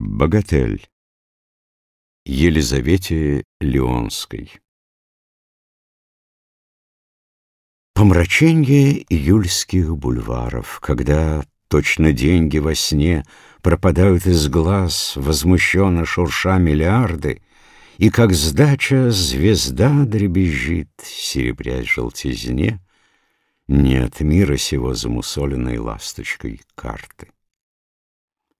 Богатель Елизавете Леонской Помраченье июльских бульваров, Когда точно деньги во сне Пропадают из глаз, возмущенно шурша миллиарды, И как сдача звезда дребезжит, Серебрясь желтизне, Не от мира сего замусоленной ласточкой карты.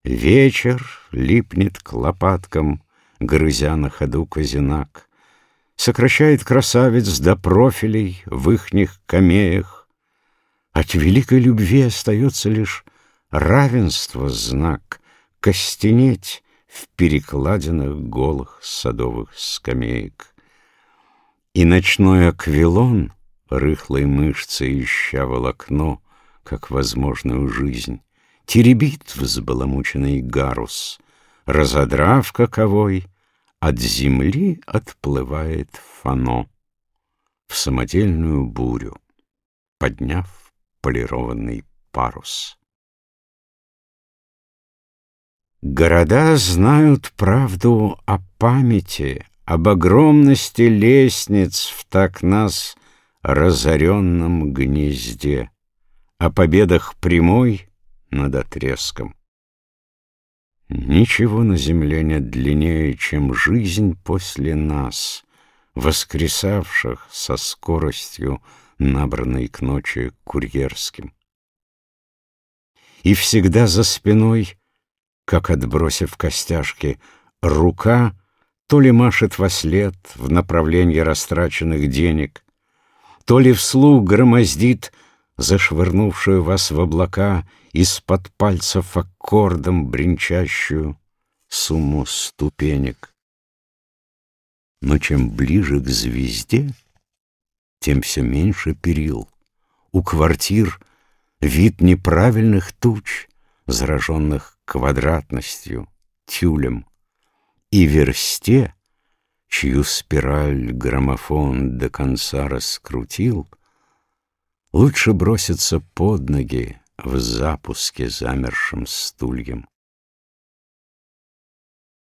Вечер липнет к лопаткам, Грызя на ходу казинак, Сокращает красавец до профилей В ихних камеях. От великой любви остается лишь Равенство знак, Костенеть в перекладинах Голых садовых скамеек. И ночной аквилон, Рыхлой мышцы ища волокно, Как возможную жизнь, Теребит взбаламученный гарус, Разодрав каковой, От земли отплывает фано В самодельную бурю, Подняв полированный парус. Города знают правду о памяти, Об огромности лестниц в так нас разоренном гнезде, О победах прямой над отрезком. Ничего на земле нет длиннее, чем жизнь после нас, Воскресавших со скоростью, набранной к ночи курьерским. И всегда за спиной, как отбросив костяшки, рука то ли машет во след в направлении растраченных денег, то ли вслух громоздит зашвырнувшую вас в облака из-под пальцев аккордом бренчащую сумму ступенек. Но чем ближе к звезде, тем все меньше перил. У квартир вид неправильных туч, зараженных квадратностью, тюлем, и версте, чью спираль граммофон до конца раскрутил — Лучше броситься под ноги в запуске замершим стульям.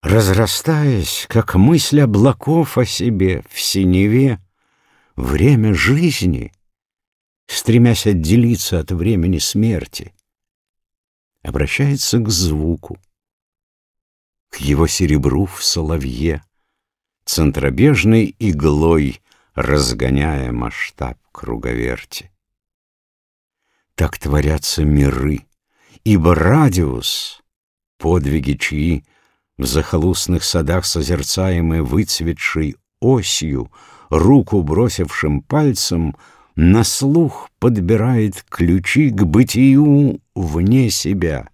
Разрастаясь, как мысль облаков о себе в синеве, время жизни, стремясь отделиться от времени смерти, обращается к звуку, к его серебру в соловье, центробежной иглой разгоняя масштаб круговерти. Так творятся миры, ибо радиус, подвиги чьи в захолустных садах созерцаемые выцветшей осью, руку бросившим пальцем, на слух подбирает ключи к бытию вне себя,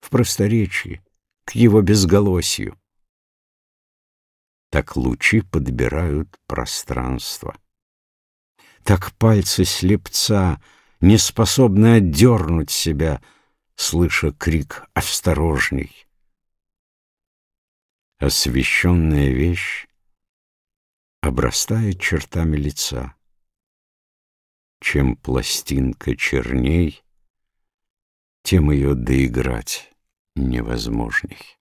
в просторечии, к его безголосью. Так лучи подбирают пространство. Так пальцы слепца — не способны отдернуть себя, слыша крик «Осторожней!». Освещенная вещь обрастает чертами лица. Чем пластинка черней, тем ее доиграть невозможней.